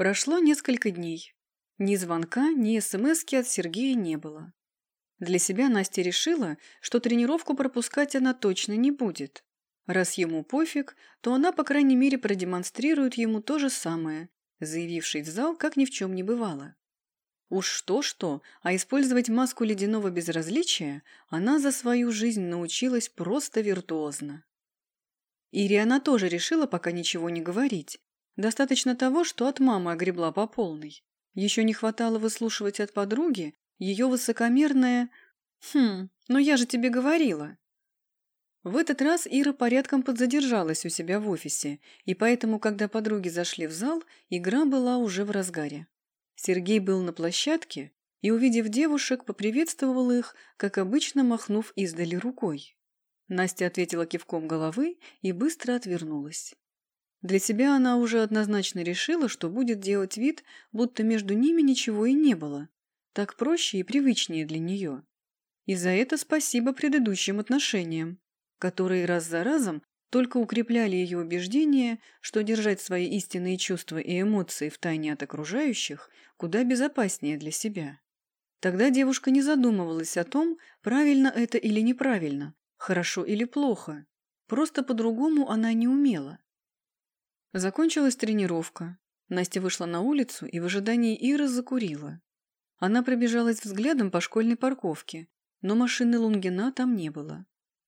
Прошло несколько дней. Ни звонка, ни смски от Сергея не было. Для себя Настя решила, что тренировку пропускать она точно не будет. Раз ему пофиг, то она, по крайней мере, продемонстрирует ему то же самое, заявивший в зал, как ни в чем не бывало. Уж что-что, а использовать маску ледяного безразличия она за свою жизнь научилась просто виртуозно. Ире она тоже решила пока ничего не говорить, Достаточно того, что от мамы огребла по полной. Еще не хватало выслушивать от подруги ее высокомерное «Хм, но я же тебе говорила». В этот раз Ира порядком подзадержалась у себя в офисе, и поэтому, когда подруги зашли в зал, игра была уже в разгаре. Сергей был на площадке и, увидев девушек, поприветствовал их, как обычно махнув издали рукой. Настя ответила кивком головы и быстро отвернулась. Для себя она уже однозначно решила, что будет делать вид, будто между ними ничего и не было. Так проще и привычнее для нее. И за это спасибо предыдущим отношениям, которые раз за разом только укрепляли ее убеждение, что держать свои истинные чувства и эмоции в тайне от окружающих куда безопаснее для себя. Тогда девушка не задумывалась о том, правильно это или неправильно, хорошо или плохо. Просто по-другому она не умела. Закончилась тренировка. Настя вышла на улицу и в ожидании Иры закурила. Она пробежалась взглядом по школьной парковке, но машины Лунгина там не было.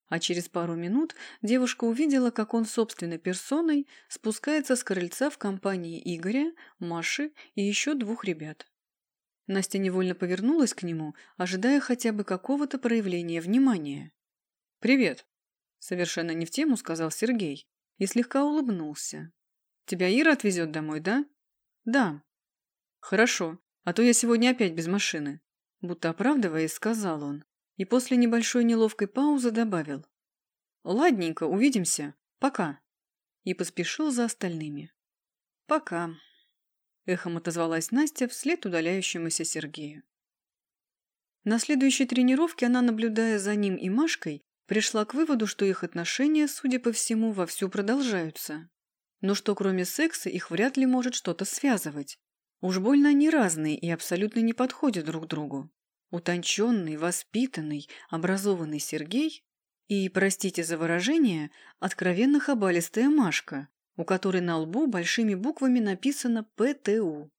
А через пару минут девушка увидела, как он собственной персоной спускается с крыльца в компании Игоря, Маши и еще двух ребят. Настя невольно повернулась к нему, ожидая хотя бы какого-то проявления внимания. «Привет!» – совершенно не в тему сказал Сергей и слегка улыбнулся. Тебя Ира отвезет домой, да? Да. Хорошо, а то я сегодня опять без машины. Будто оправдываясь, сказал он. И после небольшой неловкой паузы добавил. Ладненько, увидимся. Пока. И поспешил за остальными. Пока. Эхом отозвалась Настя вслед удаляющемуся Сергею. На следующей тренировке она, наблюдая за ним и Машкой, пришла к выводу, что их отношения, судя по всему, вовсю продолжаются но что кроме секса их вряд ли может что-то связывать. Уж больно они разные и абсолютно не подходят друг другу. Утонченный, воспитанный, образованный Сергей и, простите за выражение, откровенно хабалистая Машка, у которой на лбу большими буквами написано «ПТУ».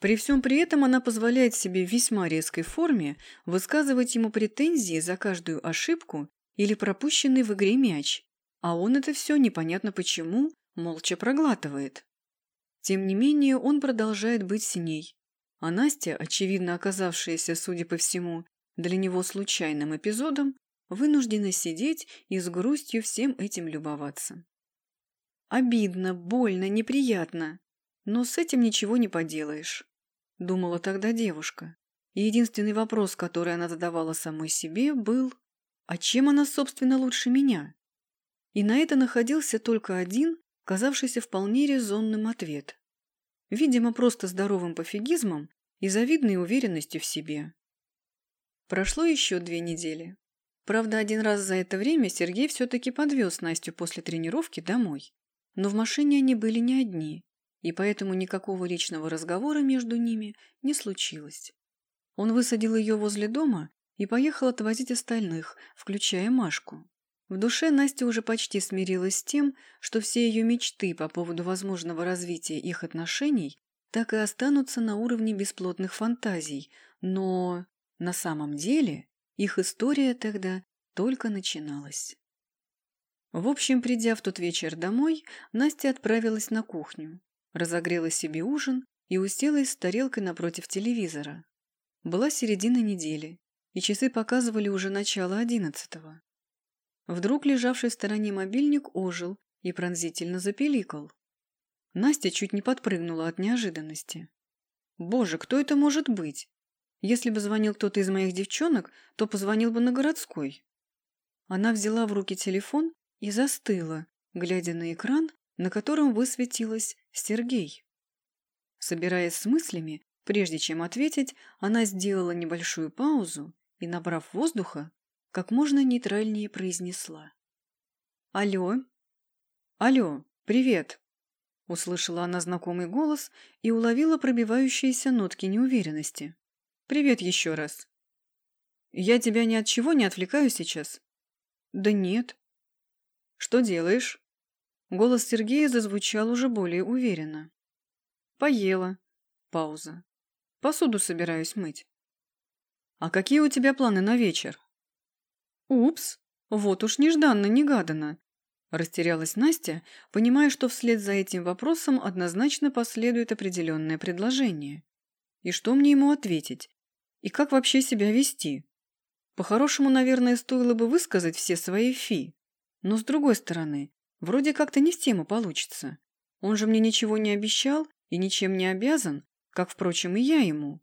При всем при этом она позволяет себе в весьма резкой форме высказывать ему претензии за каждую ошибку или пропущенный в игре мяч, а он это все непонятно почему молча проглатывает. Тем не менее, он продолжает быть с ней, а Настя, очевидно оказавшаяся, судя по всему, для него случайным эпизодом, вынуждена сидеть и с грустью всем этим любоваться. Обидно, больно, неприятно, но с этим ничего не поделаешь, думала тогда девушка. Единственный вопрос, который она задавала самой себе, был «А чем она, собственно, лучше меня?» И на это находился только один, казавшийся вполне резонным ответ. Видимо, просто здоровым пофигизмом и завидной уверенностью в себе. Прошло еще две недели. Правда, один раз за это время Сергей все-таки подвез Настю после тренировки домой. Но в машине они были не одни, и поэтому никакого личного разговора между ними не случилось. Он высадил ее возле дома и поехал отвозить остальных, включая Машку. В душе Настя уже почти смирилась с тем, что все ее мечты по поводу возможного развития их отношений так и останутся на уровне бесплотных фантазий, но на самом деле их история тогда только начиналась. В общем, придя в тот вечер домой, Настя отправилась на кухню, разогрела себе ужин и уселась с тарелкой напротив телевизора. Была середина недели, и часы показывали уже начало одиннадцатого. Вдруг лежавший в стороне мобильник ожил и пронзительно запеликал. Настя чуть не подпрыгнула от неожиданности. «Боже, кто это может быть? Если бы звонил кто-то из моих девчонок, то позвонил бы на городской». Она взяла в руки телефон и застыла, глядя на экран, на котором высветилась Сергей. Собираясь с мыслями, прежде чем ответить, она сделала небольшую паузу и, набрав воздуха, как можно нейтральнее произнесла. «Алло? Алло, привет!» – услышала она знакомый голос и уловила пробивающиеся нотки неуверенности. «Привет еще раз». «Я тебя ни от чего не отвлекаю сейчас?» «Да нет». «Что делаешь?» Голос Сергея зазвучал уже более уверенно. «Поела». Пауза. «Посуду собираюсь мыть». «А какие у тебя планы на вечер?» «Упс, вот уж нежданно-негаданно. Растерялась Настя, понимая, что вслед за этим вопросом однозначно последует определенное предложение. И что мне ему ответить? И как вообще себя вести? По-хорошему, наверное, стоило бы высказать все свои фи. Но с другой стороны, вроде как-то не в тему получится. Он же мне ничего не обещал и ничем не обязан, как, впрочем, и я ему.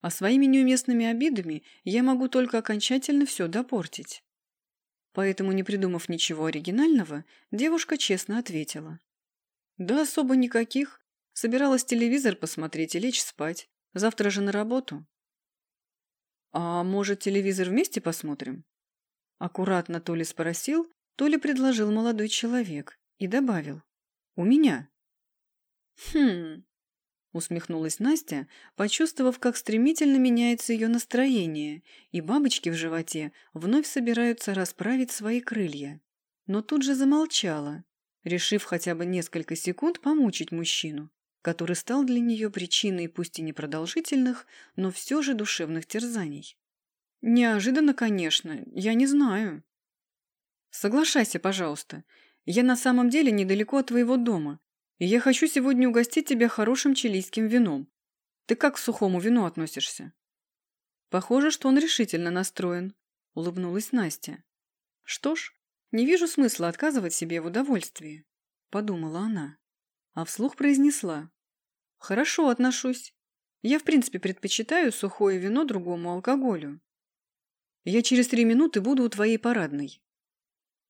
А своими неуместными обидами я могу только окончательно все допортить. Поэтому, не придумав ничего оригинального, девушка честно ответила. «Да особо никаких. Собиралась телевизор посмотреть и лечь спать. Завтра же на работу». «А может, телевизор вместе посмотрим?» Аккуратно то ли спросил, то ли предложил молодой человек и добавил. «У меня». «Хм, Усмехнулась Настя, почувствовав, как стремительно меняется ее настроение, и бабочки в животе вновь собираются расправить свои крылья. Но тут же замолчала, решив хотя бы несколько секунд помучить мужчину, который стал для нее причиной пусть и непродолжительных, но все же душевных терзаний. «Неожиданно, конечно, я не знаю». «Соглашайся, пожалуйста. Я на самом деле недалеко от твоего дома, и я хочу сегодня угостить тебя хорошим чилийским вином. Ты как к сухому вину относишься?» «Похоже, что он решительно настроен», — улыбнулась Настя. «Что ж, не вижу смысла отказывать себе в удовольствии», — подумала она. А вслух произнесла. «Хорошо отношусь. Я, в принципе, предпочитаю сухое вино другому алкоголю. Я через три минуты буду у твоей парадной».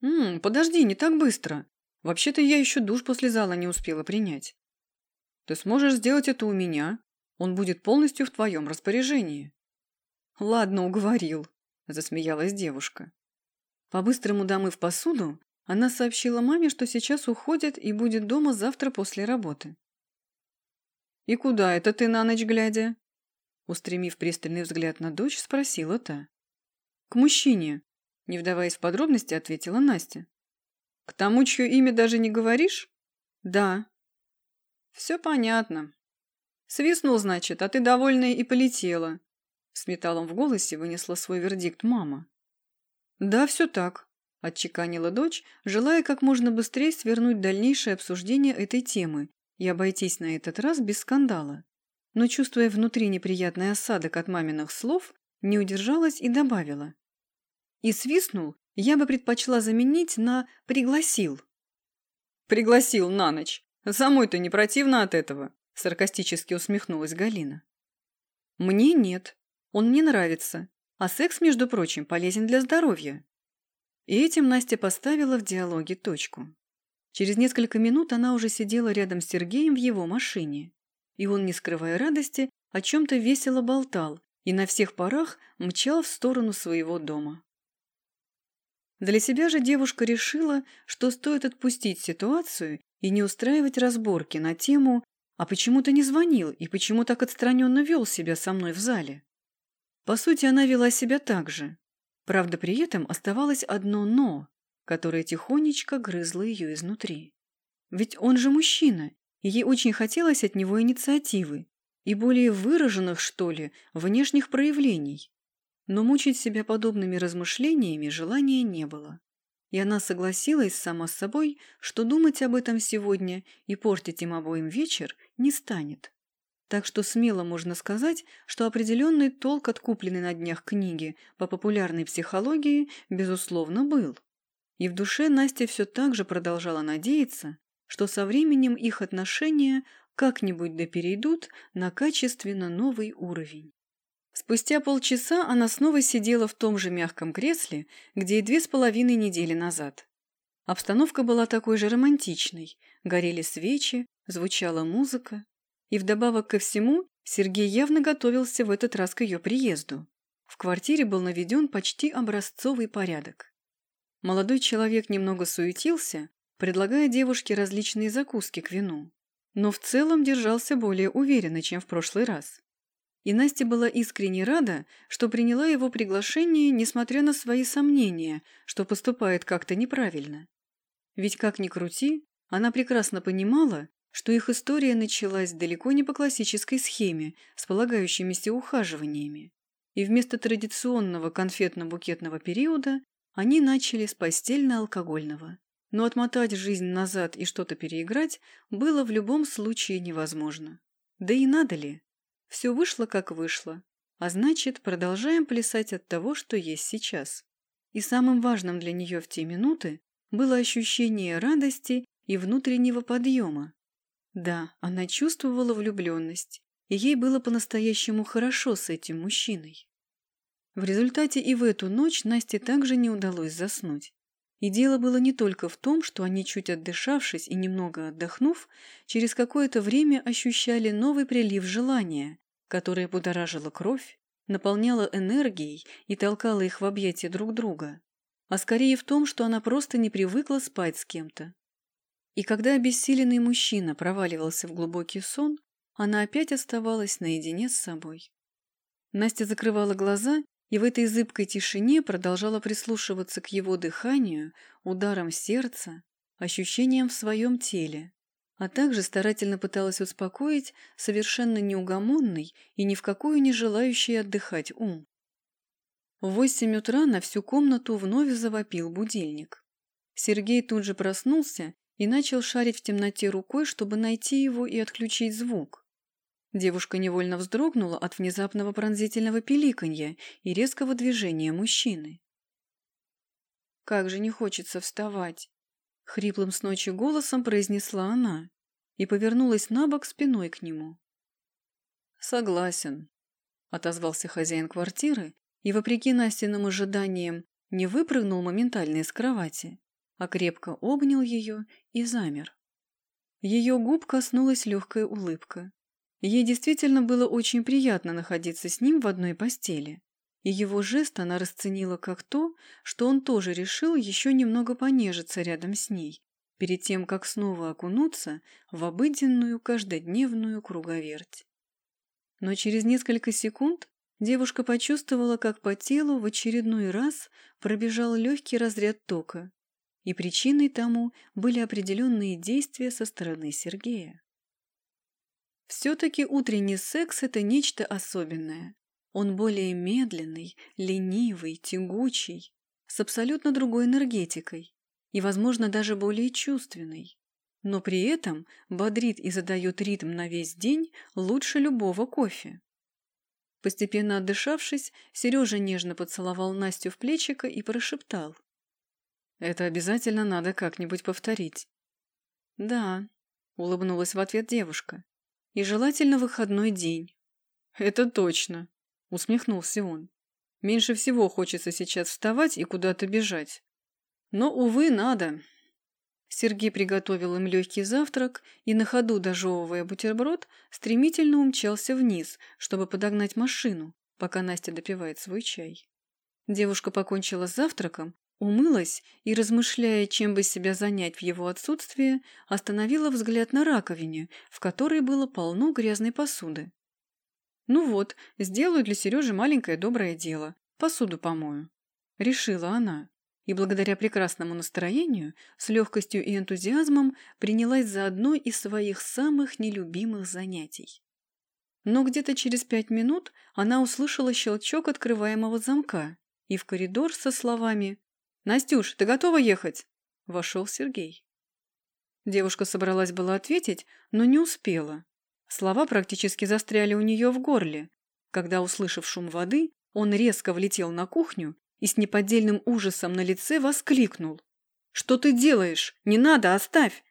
«Ммм, подожди, не так быстро. Вообще-то я еще душ после зала не успела принять. Ты сможешь сделать это у меня. Он будет полностью в твоем распоряжении. Ладно, уговорил, засмеялась девушка. По-быстрому домыв посуду, она сообщила маме, что сейчас уходит и будет дома завтра после работы. «И куда это ты на ночь глядя?» Устремив пристальный взгляд на дочь, спросила та. «К мужчине», – не вдаваясь в подробности, ответила Настя. К тому, чье имя даже не говоришь? Да. Все понятно. Свистнул, значит, а ты довольная и полетела. С металлом в голосе вынесла свой вердикт мама. Да, все так, отчеканила дочь, желая как можно быстрее свернуть дальнейшее обсуждение этой темы и обойтись на этот раз без скандала. Но, чувствуя внутри неприятный осадок от маминых слов, не удержалась и добавила. И свистнул, я бы предпочла заменить на «пригласил». «Пригласил на ночь. Самой-то не противно от этого», – саркастически усмехнулась Галина. «Мне нет. Он мне нравится. А секс, между прочим, полезен для здоровья». И этим Настя поставила в диалоге точку. Через несколько минут она уже сидела рядом с Сергеем в его машине. И он, не скрывая радости, о чем-то весело болтал и на всех парах мчал в сторону своего дома. Для себя же девушка решила, что стоит отпустить ситуацию и не устраивать разборки на тему «А почему ты не звонил и почему так отстраненно вел себя со мной в зале?» По сути, она вела себя так же. Правда, при этом оставалось одно «но», которое тихонечко грызло ее изнутри. Ведь он же мужчина, и ей очень хотелось от него инициативы и более выраженных, что ли, внешних проявлений. Но мучить себя подобными размышлениями желания не было. И она согласилась сама с собой, что думать об этом сегодня и портить им обоим вечер не станет. Так что смело можно сказать, что определенный толк от купленной на днях книги по популярной психологии, безусловно, был. И в душе Настя все так же продолжала надеяться, что со временем их отношения как-нибудь да перейдут на качественно новый уровень. Спустя полчаса она снова сидела в том же мягком кресле, где и две с половиной недели назад. Обстановка была такой же романтичной, горели свечи, звучала музыка. И вдобавок ко всему, Сергей явно готовился в этот раз к ее приезду. В квартире был наведен почти образцовый порядок. Молодой человек немного суетился, предлагая девушке различные закуски к вину. но в целом держался более уверенно, чем в прошлый раз. И Настя была искренне рада, что приняла его приглашение, несмотря на свои сомнения, что поступает как-то неправильно. Ведь как ни крути, она прекрасно понимала, что их история началась далеко не по классической схеме с полагающимися ухаживаниями. И вместо традиционного конфетно-букетного периода они начали с постельно-алкогольного. Но отмотать жизнь назад и что-то переиграть было в любом случае невозможно. Да и надо ли? Все вышло, как вышло. А значит, продолжаем плясать от того, что есть сейчас. И самым важным для нее в те минуты было ощущение радости и внутреннего подъема. Да, она чувствовала влюбленность, и ей было по-настоящему хорошо с этим мужчиной. В результате и в эту ночь Насте также не удалось заснуть. И дело было не только в том, что они, чуть отдышавшись и немного отдохнув, через какое-то время ощущали новый прилив желания, которое будоражило кровь, наполняло энергией и толкало их в объятия друг друга, а скорее в том, что она просто не привыкла спать с кем-то. И когда обессиленный мужчина проваливался в глубокий сон, она опять оставалась наедине с собой. Настя закрывала глаза и в этой зыбкой тишине продолжала прислушиваться к его дыханию, ударам сердца, ощущениям в своем теле, а также старательно пыталась успокоить совершенно неугомонный и ни в какую не желающий отдыхать ум. В восемь утра на всю комнату вновь завопил будильник. Сергей тут же проснулся и начал шарить в темноте рукой, чтобы найти его и отключить звук. Девушка невольно вздрогнула от внезапного пронзительного пиликанья и резкого движения мужчины. «Как же не хочется вставать!» — хриплым с ночи голосом произнесла она и повернулась на бок спиной к нему. «Согласен», — отозвался хозяин квартиры и, вопреки Настиным ожиданиям, не выпрыгнул моментально из кровати, а крепко обнял ее и замер. Ее губ коснулась легкая улыбка. Ей действительно было очень приятно находиться с ним в одной постели. И его жест она расценила как то, что он тоже решил еще немного понежиться рядом с ней, перед тем, как снова окунуться в обыденную каждодневную круговерть. Но через несколько секунд девушка почувствовала, как по телу в очередной раз пробежал легкий разряд тока, и причиной тому были определенные действия со стороны Сергея. Все-таки утренний секс – это нечто особенное. Он более медленный, ленивый, тягучий, с абсолютно другой энергетикой и, возможно, даже более чувственный. Но при этом бодрит и задает ритм на весь день лучше любого кофе. Постепенно отдышавшись, Сережа нежно поцеловал Настю в плечико и прошептал. «Это обязательно надо как-нибудь повторить». «Да», — улыбнулась в ответ девушка. И желательно выходной день. Это точно, усмехнулся он. Меньше всего хочется сейчас вставать и куда-то бежать. Но, увы, надо. Сергей приготовил им легкий завтрак и, на ходу дожевывая бутерброд, стремительно умчался вниз, чтобы подогнать машину, пока Настя допивает свой чай. Девушка покончила с завтраком Умылась и, размышляя, чем бы себя занять в его отсутствие, остановила взгляд на раковине, в которой было полно грязной посуды. «Ну вот, сделаю для Сережи маленькое доброе дело, посуду помою», — решила она, и благодаря прекрасному настроению, с легкостью и энтузиазмом принялась за одно из своих самых нелюбимых занятий. Но где-то через пять минут она услышала щелчок открываемого замка, и в коридор со словами «Настюш, ты готова ехать?» Вошел Сергей. Девушка собралась было ответить, но не успела. Слова практически застряли у нее в горле, когда, услышав шум воды, он резко влетел на кухню и с неподдельным ужасом на лице воскликнул. «Что ты делаешь? Не надо, оставь!»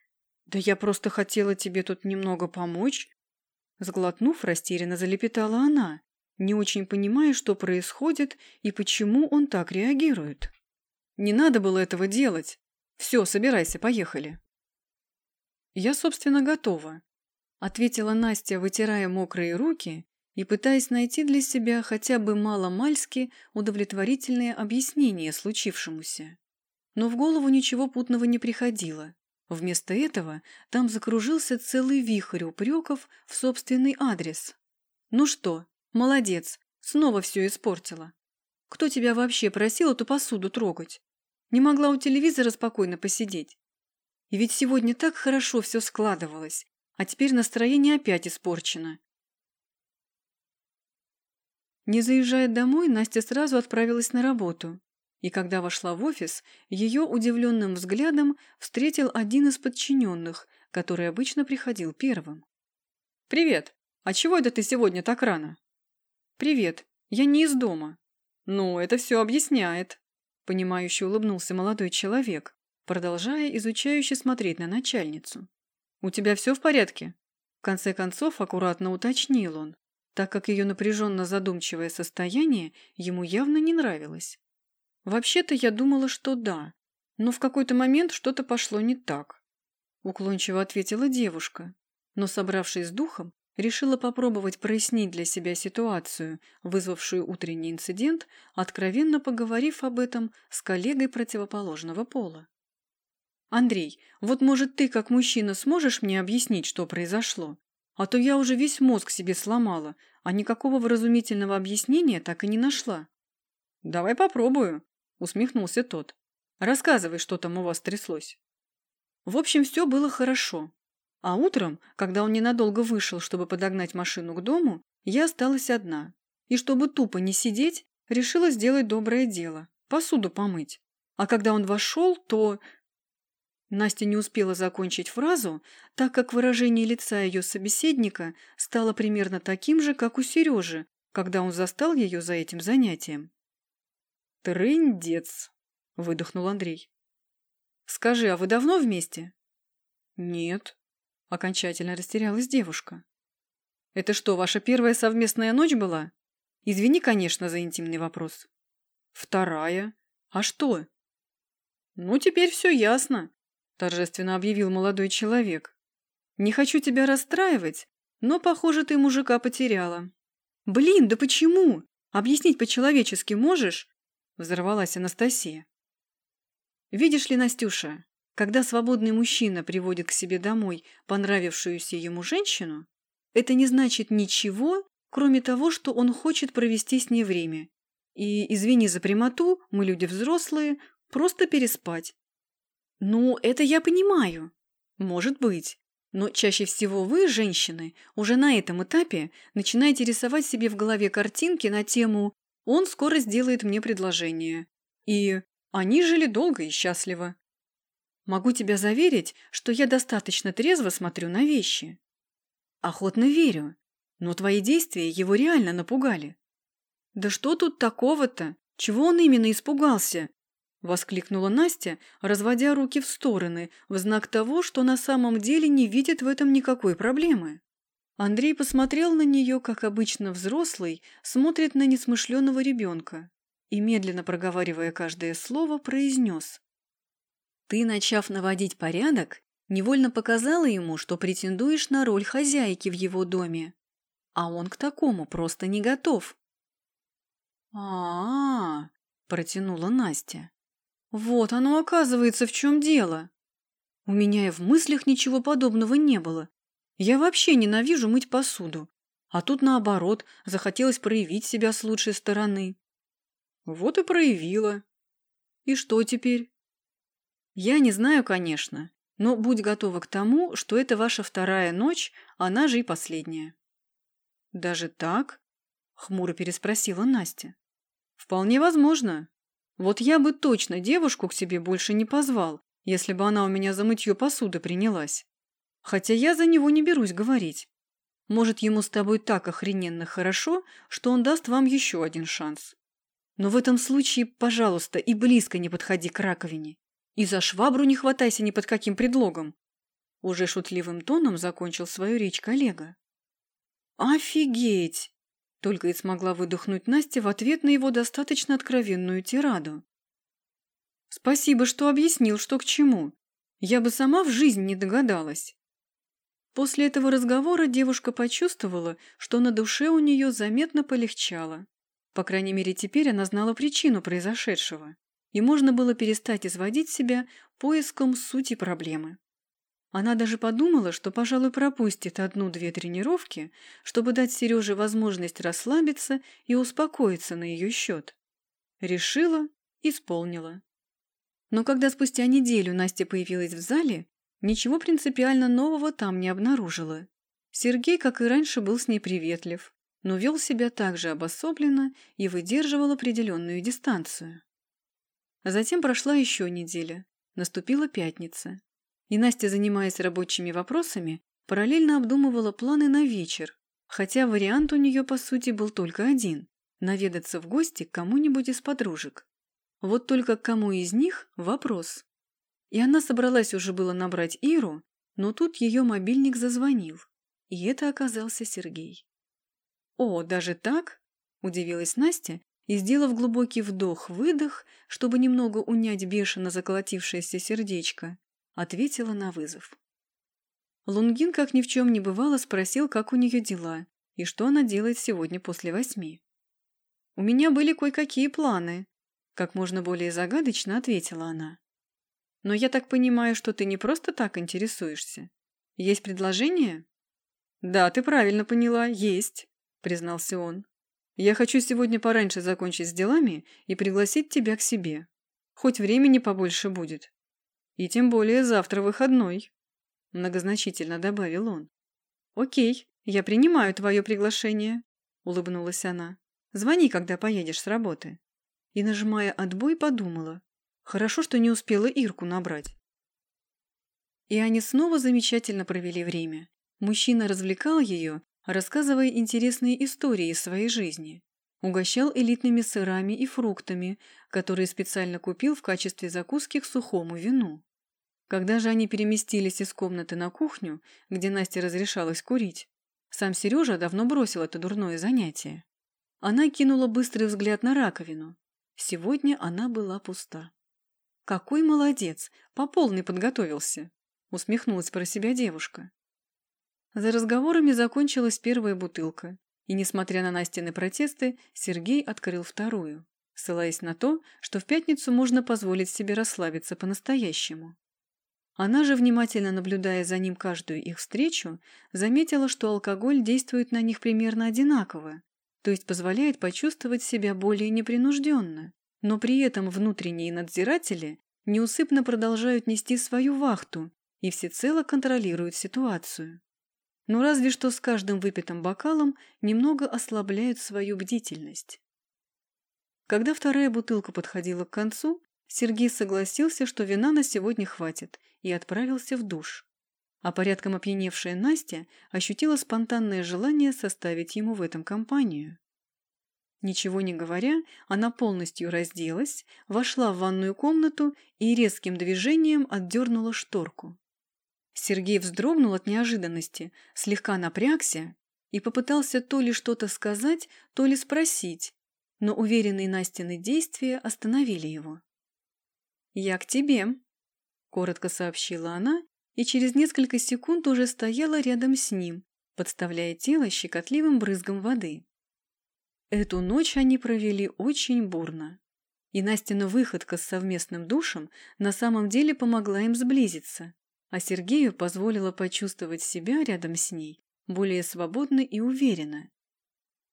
«Да я просто хотела тебе тут немного помочь!» Сглотнув, растерянно залепетала она, не очень понимая, что происходит и почему он так реагирует. Не надо было этого делать. Все, собирайся, поехали. Я, собственно, готова, ответила Настя, вытирая мокрые руки и пытаясь найти для себя хотя бы мало-мальски удовлетворительное объяснение случившемуся. Но в голову ничего путного не приходило. Вместо этого там закружился целый вихрь упреков в собственный адрес. «Ну что, молодец, снова все испортила. Кто тебя вообще просил эту посуду трогать? Не могла у телевизора спокойно посидеть? И ведь сегодня так хорошо все складывалось, а теперь настроение опять испорчено». Не заезжая домой, Настя сразу отправилась на работу и когда вошла в офис, ее удивленным взглядом встретил один из подчиненных, который обычно приходил первым. «Привет! А чего это ты сегодня так рано?» «Привет! Я не из дома». «Ну, это все объясняет», – понимающе улыбнулся молодой человек, продолжая изучающе смотреть на начальницу. «У тебя все в порядке?» В конце концов, аккуратно уточнил он, так как ее напряженно задумчивое состояние ему явно не нравилось. Вообще-то я думала, что да, но в какой-то момент что-то пошло не так. Уклончиво ответила девушка, но, собравшись с духом, решила попробовать прояснить для себя ситуацию, вызвавшую утренний инцидент, откровенно поговорив об этом с коллегой противоположного пола. «Андрей, вот, может, ты, как мужчина, сможешь мне объяснить, что произошло? А то я уже весь мозг себе сломала, а никакого вразумительного объяснения так и не нашла». «Давай попробую», усмехнулся тот. Рассказывай, что там у вас тряслось. В общем, все было хорошо. А утром, когда он ненадолго вышел, чтобы подогнать машину к дому, я осталась одна. И чтобы тупо не сидеть, решила сделать доброе дело – посуду помыть. А когда он вошел, то... Настя не успела закончить фразу, так как выражение лица ее собеседника стало примерно таким же, как у Сережи, когда он застал ее за этим занятием. «Трындец!» – выдохнул Андрей. «Скажи, а вы давно вместе?» «Нет», – окончательно растерялась девушка. «Это что, ваша первая совместная ночь была? Извини, конечно, за интимный вопрос». «Вторая. А что?» «Ну, теперь все ясно», – торжественно объявил молодой человек. «Не хочу тебя расстраивать, но, похоже, ты мужика потеряла». «Блин, да почему? Объяснить по-человечески можешь? Взорвалась Анастасия. Видишь ли, Настюша, когда свободный мужчина приводит к себе домой понравившуюся ему женщину, это не значит ничего, кроме того, что он хочет провести с ней время. И, извини за прямоту, мы люди взрослые, просто переспать. Ну, это я понимаю. Может быть. Но чаще всего вы, женщины, уже на этом этапе начинаете рисовать себе в голове картинки на тему он скоро сделает мне предложение. И они жили долго и счастливо. Могу тебя заверить, что я достаточно трезво смотрю на вещи. Охотно верю, но твои действия его реально напугали. Да что тут такого-то? Чего он именно испугался? Воскликнула Настя, разводя руки в стороны, в знак того, что на самом деле не видит в этом никакой проблемы. Андрей посмотрел на нее, как обычно взрослый, смотрит на несмышленого ребенка и, медленно проговаривая каждое слово, произнес. «Ты, начав наводить порядок, невольно показала ему, что претендуешь на роль хозяйки в его доме, а он к такому просто не готов». «А-а-а!» – протянула Настя. «Вот оно, оказывается, в чем дело. У меня и в мыслях ничего подобного не было, я вообще ненавижу мыть посуду. А тут, наоборот, захотелось проявить себя с лучшей стороны. Вот и проявила. И что теперь? Я не знаю, конечно, но будь готова к тому, что это ваша вторая ночь, она же и последняя. Даже так? Хмуро переспросила Настя. Вполне возможно. Вот я бы точно девушку к себе больше не позвал, если бы она у меня за мытье посуды принялась. Хотя я за него не берусь говорить. Может, ему с тобой так охрененно хорошо, что он даст вам еще один шанс. Но в этом случае, пожалуйста, и близко не подходи к раковине. И за швабру не хватайся ни под каким предлогом. Уже шутливым тоном закончил свою речь коллега. «Офигеть!» Только и смогла выдохнуть Настя в ответ на его достаточно откровенную тираду. «Спасибо, что объяснил, что к чему. Я бы сама в жизнь не догадалась». После этого разговора девушка почувствовала, что на душе у нее заметно полегчало. По крайней мере, теперь она знала причину произошедшего, и можно было перестать изводить себя поиском сути проблемы. Она даже подумала, что, пожалуй, пропустит одну-две тренировки, чтобы дать Сереже возможность расслабиться и успокоиться на ее счет. Решила, исполнила. Но когда спустя неделю Настя появилась в зале, ничего принципиально нового там не обнаружила. Сергей, как и раньше, был с ней приветлив, но вел себя также обособленно и выдерживал определенную дистанцию. А затем прошла еще неделя. Наступила пятница. И Настя, занимаясь рабочими вопросами, параллельно обдумывала планы на вечер, хотя вариант у нее, по сути, был только один – наведаться в гости к кому-нибудь из подружек. Вот только кому из них – вопрос. И она собралась уже было набрать Иру, но тут ее мобильник зазвонил, и это оказался Сергей. «О, даже так?» – удивилась Настя и, сделав глубокий вдох-выдох, чтобы немного унять бешено заколотившееся сердечко, ответила на вызов. Лунгин, как ни в чем не бывало, спросил, как у нее дела и что она делает сегодня после восьми. «У меня были кое-какие планы», – как можно более загадочно ответила она. «Но я так понимаю, что ты не просто так интересуешься. Есть предложение?» «Да, ты правильно поняла, есть», – признался он. «Я хочу сегодня пораньше закончить с делами и пригласить тебя к себе. Хоть времени побольше будет. И тем более завтра выходной», – многозначительно добавил он. «Окей, я принимаю твое приглашение», – улыбнулась она. «Звони, когда поедешь с работы». И, нажимая отбой, подумала. Хорошо, что не успела Ирку набрать. И они снова замечательно провели время. Мужчина развлекал ее, рассказывая интересные истории из своей жизни. Угощал элитными сырами и фруктами, которые специально купил в качестве закуски к сухому вину. Когда же они переместились из комнаты на кухню, где Насте разрешалось курить, сам Сережа давно бросил это дурное занятие. Она кинула быстрый взгляд на раковину. Сегодня она была пуста. «Какой молодец! По полной подготовился!» — усмехнулась про себя девушка. За разговорами закончилась первая бутылка, и, несмотря на Настины протесты, Сергей открыл вторую, ссылаясь на то, что в пятницу можно позволить себе расслабиться по-настоящему. Она же, внимательно наблюдая за ним каждую их встречу, заметила, что алкоголь действует на них примерно одинаково, то есть позволяет почувствовать себя более непринужденно, но при этом внутренние надзиратели неусыпно продолжают нести свою вахту и всецело контролируют ситуацию. Но разве что с каждым выпитым бокалом немного ослабляют свою бдительность. Когда вторая бутылка подходила к концу, Сергей согласился, что вина на сегодня хватит, и отправился в душ. А порядком опьяневшая Настя ощутила спонтанное желание составить ему в этом компанию. Ничего не говоря, она полностью разделась, вошла в ванную комнату и резким движением отдернула шторку. Сергей вздрогнул от неожиданности, слегка напрягся и попытался то ли что-то сказать, то ли спросить, но уверенные Настины действия остановили его. «Я к тебе», – коротко сообщила она, и через несколько секунд уже стояла рядом с ним, подставляя тело щекотливым брызгом воды. Эту ночь они провели очень бурно. И Настина выходка с совместным душем на самом деле помогла им сблизиться, а Сергею позволила почувствовать себя рядом с ней более свободно и уверенно.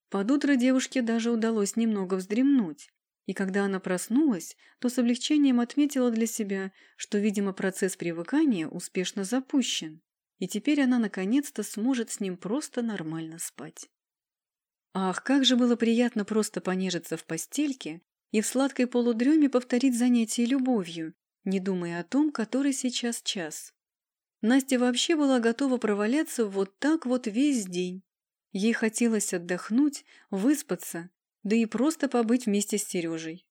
Под утро девушке даже удалось немного вздремнуть, и когда она проснулась, то с облегчением отметила для себя, что, видимо, процесс привыкания успешно запущен, и теперь она наконец-то сможет с ним просто нормально спать. Ах, как же было приятно просто понежиться в постельке и в сладкой полудреме повторить занятие любовью, не думая о том, который сейчас час. Настя вообще была готова проваляться вот так вот весь день. Ей хотелось отдохнуть, выспаться да и просто побыть вместе с Сережей.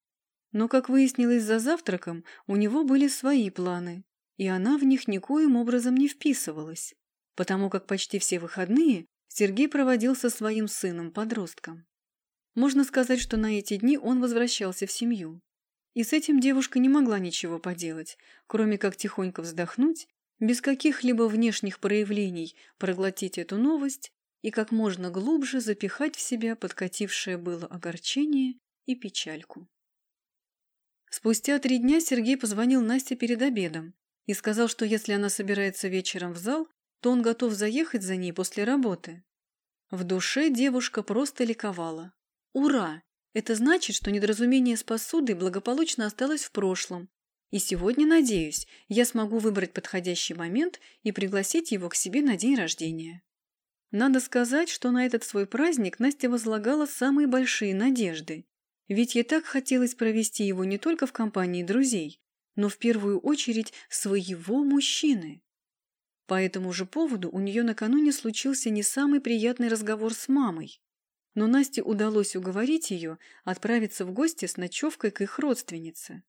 Но, как выяснилось за завтраком, у него были свои планы, и она в них никоим образом не вписывалась, потому как почти все выходные Сергей проводил со своим сыном-подростком. Можно сказать, что на эти дни он возвращался в семью. И с этим девушка не могла ничего поделать, кроме как тихонько вздохнуть, без каких-либо внешних проявлений проглотить эту новость и как можно глубже запихать в себя подкатившее было огорчение и печальку. Спустя три дня Сергей позвонил Насте перед обедом и сказал, что если она собирается вечером в зал, то он готов заехать за ней после работы. В душе девушка просто ликовала. Ура! Это значит, что недоразумение с посудой благополучно осталось в прошлом. И сегодня, надеюсь, я смогу выбрать подходящий момент и пригласить его к себе на день рождения. Надо сказать, что на этот свой праздник Настя возлагала самые большие надежды. Ведь ей так хотелось провести его не только в компании друзей, но в первую очередь своего мужчины. По этому же поводу у нее накануне случился не самый приятный разговор с мамой. Но Насте удалось уговорить ее отправиться в гости с ночевкой к их родственнице.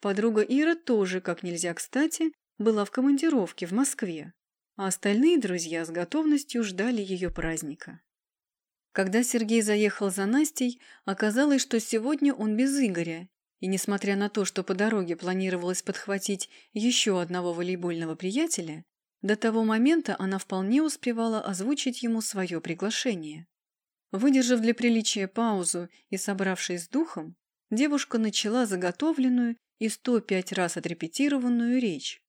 Подруга Ира тоже, как нельзя кстати, была в командировке в Москве, а остальные друзья с готовностью ждали ее праздника. Когда Сергей заехал за Настей, оказалось, что сегодня он без Игоря, и несмотря на то, что по дороге планировалось подхватить еще одного волейбольного приятеля, до того момента она вполне успевала озвучить ему свое приглашение. Выдержав для приличия паузу и собравшись с духом, девушка начала заготовленную и 105 раз отрепетированную речь.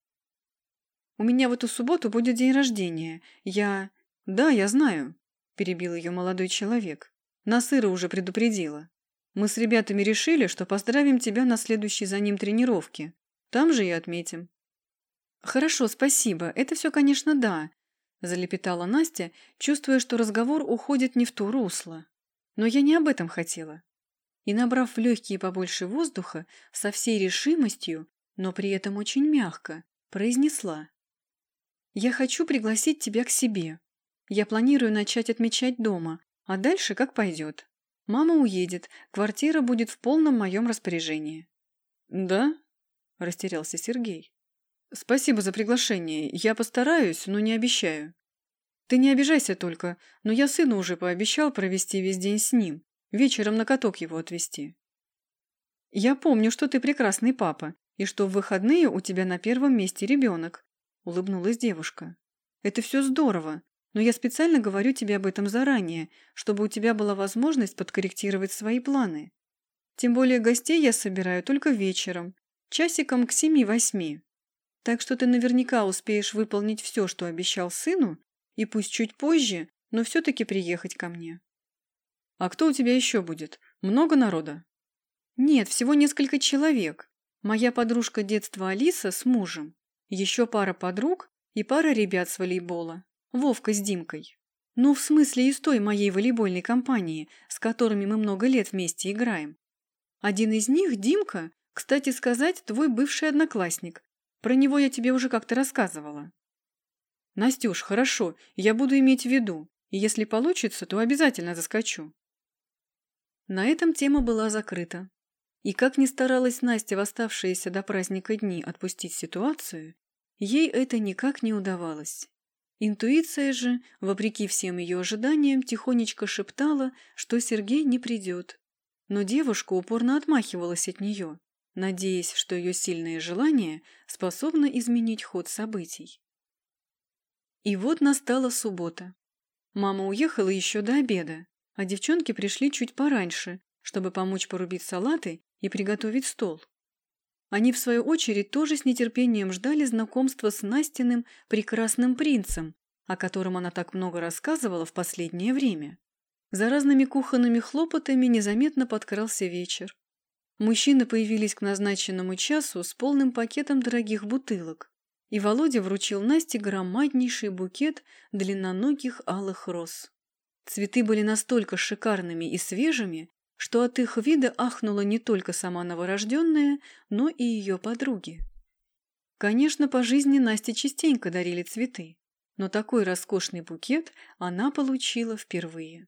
«У меня в эту субботу будет день рождения. Я...» «Да, я знаю», – перебил ее молодой человек. «Насыра уже предупредила. Мы с ребятами решили, что поздравим тебя на следующей за ним тренировке. Там же и отметим». «Хорошо, спасибо. Это все, конечно, да», – залепетала Настя, чувствуя, что разговор уходит не в то русло. «Но я не об этом хотела». И, набрав в легкие побольше воздуха, со всей решимостью, но при этом очень мягко, произнесла. «Я хочу пригласить тебя к себе. Я планирую начать отмечать дома, а дальше как пойдет. Мама уедет, квартира будет в полном моем распоряжении». «Да?» – растерялся Сергей. «Спасибо за приглашение. Я постараюсь, но не обещаю. Ты не обижайся только, но я сыну уже пообещал провести весь день с ним, вечером на каток его отвезти. Я помню, что ты прекрасный папа, и что в выходные у тебя на первом месте ребенок», – улыбнулась девушка. «Это все здорово, но я специально говорю тебе об этом заранее, чтобы у тебя была возможность подкорректировать свои планы. Тем более гостей я собираю только вечером, часиком к семи-восьми. Так что ты наверняка успеешь выполнить все, что обещал сыну, и пусть чуть позже, но все-таки приехать ко мне. А кто у тебя еще будет? Много народа? Нет, всего несколько человек. Моя подружка детства Алиса с мужем, еще пара подруг и пара ребят с волейбола. Вовка с Димкой. Ну, в смысле из той моей волейбольной компании, с которыми мы много лет вместе играем. Один из них, Димка, кстати сказать, твой бывший одноклассник, про него я тебе уже как-то рассказывала. Настюш, хорошо, я буду иметь в виду, и если получится, то обязательно заскочу. На этом тема была закрыта. И как ни старалась Настя в оставшиеся до праздника дни отпустить ситуацию, ей это никак не удавалось. Интуиция же, вопреки всем ее ожиданиям, тихонечко шептала, что Сергей не придет. Но девушка упорно отмахивалась от нее, надеясь, что ее сильное желание способно изменить ход событий. И вот настала суббота. Мама уехала еще до обеда, а девчонки пришли чуть пораньше, чтобы помочь порубить салаты и приготовить стол. Они, в свою очередь, тоже с нетерпением ждали знакомства с Настиным прекрасным принцем, о котором она так много рассказывала в последнее время. За разными кухонными хлопотами незаметно подкрался вечер. Мужчины появились к назначенному часу с полным пакетом дорогих бутылок, и Володя вручил Насте громаднейший букет длинноногих алых роз. Цветы были настолько шикарными и свежими, что от их вида ахнула не только сама новорожденная, но и ее подруги. Конечно, по жизни Насте частенько дарили цветы, но такой роскошный букет она получила впервые.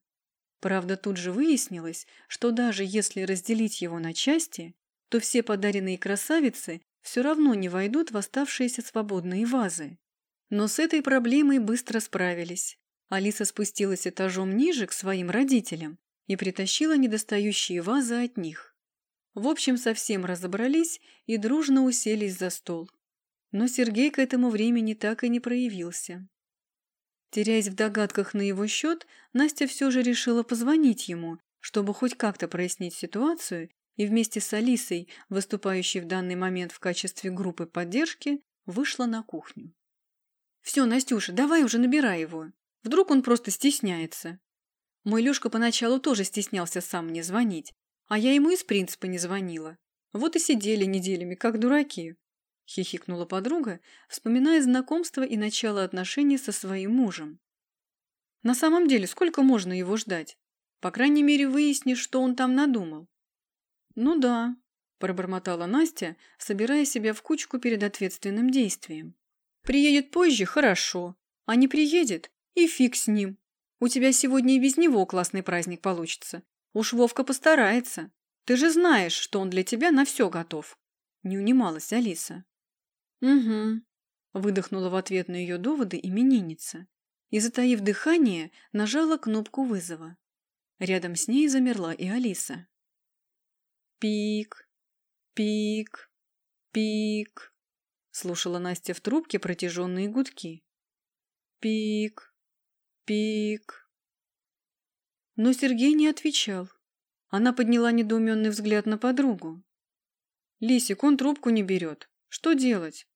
Правда, тут же выяснилось, что даже если разделить его на части, то все подаренные красавицы все равно не войдут в оставшиеся свободные вазы. Но с этой проблемой быстро справились. Алиса спустилась этажом ниже к своим родителям и притащила недостающие вазы от них. В общем, совсем разобрались и дружно уселись за стол. Но Сергей к этому времени так и не проявился. Теряясь в догадках на его счет, Настя все же решила позвонить ему, чтобы хоть как-то прояснить ситуацию и вместе с Алисой, выступающей в данный момент в качестве группы поддержки, вышла на кухню. «Все, Настюша, давай уже набирай его. Вдруг он просто стесняется. Мой Лешка поначалу тоже стеснялся сам мне звонить, а я ему из принципа не звонила. Вот и сидели неделями, как дураки. — хихикнула подруга, вспоминая знакомство и начало отношений со своим мужем. «На самом деле, сколько можно его ждать? По крайней мере, выяснишь, что он там надумал». «Ну да», – пробормотала Настя, собирая себя в кучку перед ответственным действием. «Приедет позже – хорошо, а не приедет – и фиг с ним. У тебя сегодня и без него классный праздник получится. Уж Вовка постарается. Ты же знаешь, что он для тебя на все готов». Не унималась Алиса. «Угу», – выдохнула в ответ на ее доводы именинница и, затаив дыхание, нажала кнопку вызова. Рядом с ней замерла и Алиса. «Пик, пик, пик», – слушала Настя в трубке протяженные гудки. «Пик, пик». Но Сергей не отвечал. Она подняла недоуменный взгляд на подругу. «Лисик, он трубку не берет. Что делать?»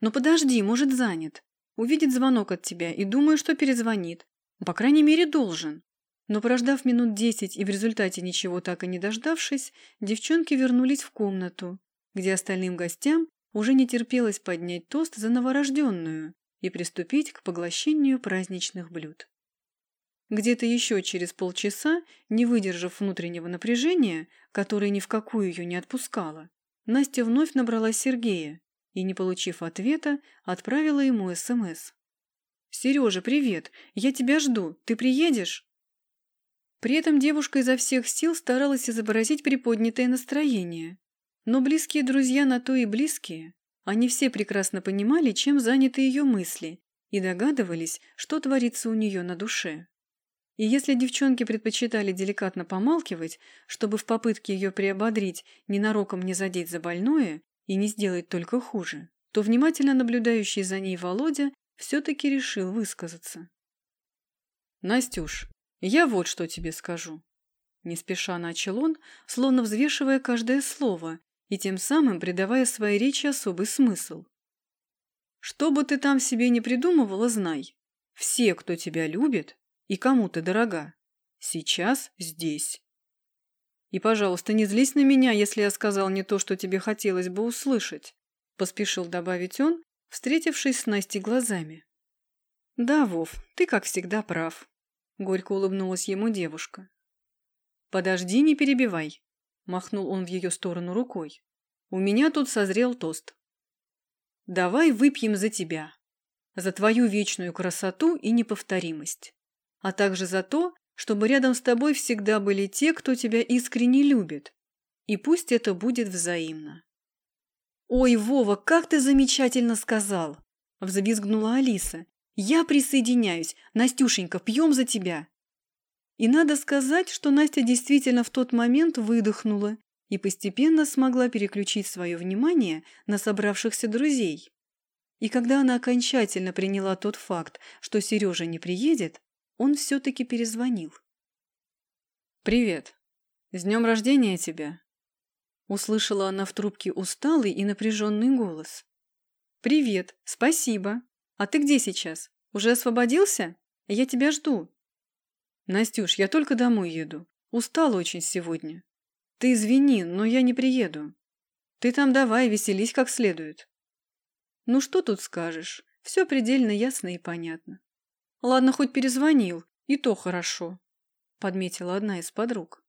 Но подожди, может, занят. Увидит звонок от тебя и думаю, что перезвонит. По крайней мере, должен. Но прождав минут десять и в результате ничего так и не дождавшись, девчонки вернулись в комнату, где остальным гостям уже не терпелось поднять тост за новорожденную и приступить к поглощению праздничных блюд. Где-то еще через полчаса, не выдержав внутреннего напряжения, которое ни в какую ее не отпускало, Настя вновь набрала Сергея и, не получив ответа, отправила ему СМС. «Сережа, привет! Я тебя жду. Ты приедешь?» При этом девушка изо всех сил старалась изобразить приподнятое настроение. Но близкие друзья на то и близкие. Они все прекрасно понимали, чем заняты ее мысли, и догадывались, что творится у нее на душе. И если девчонки предпочитали деликатно помалкивать, чтобы в попытке ее приободрить ненароком не задеть за больное, и не сделать только хуже, то внимательно наблюдающий за ней Володя все-таки решил высказаться. «Настюш, я вот что тебе скажу». Не спеша начал он, словно взвешивая каждое слово и тем самым придавая своей речи особый смысл. «Что бы ты там себе не придумывала, знай. Все, кто тебя любит и кому ты дорога, сейчас здесь. И, пожалуйста, не злись на меня, если я сказал не то, что тебе хотелось бы услышать», – поспешил добавить он, встретившись с Настей глазами. «Да, Вов, ты, как всегда, прав», – горько улыбнулась ему девушка. «Подожди, не перебивай», – махнул он в ее сторону рукой. «У меня тут созрел тост. Давай выпьем за тебя, за твою вечную красоту и неповторимость, а также за то, чтобы рядом с тобой всегда были те, кто тебя искренне любит. И пусть это будет взаимно. «Ой, Вова, как ты замечательно сказал!» – взвизгнула Алиса. «Я присоединяюсь. Настюшенька, пьем за тебя!» И надо сказать, что Настя действительно в тот момент выдохнула и постепенно смогла переключить свое внимание на собравшихся друзей. И когда она окончательно приняла тот факт, что Сережа не приедет, он все-таки перезвонил. «Привет. С днем рождения тебя!» Услышала она в трубке усталый и напряженный голос. «Привет, спасибо. А ты где сейчас? Уже освободился? Я тебя жду». «Настюш, я только домой еду. Устал очень сегодня. Ты извини, но я не приеду. Ты там давай веселись как следует». «Ну что тут скажешь? Все предельно ясно и понятно. Ладно, хоть перезвонил, и то хорошо, подметила одна из подруг.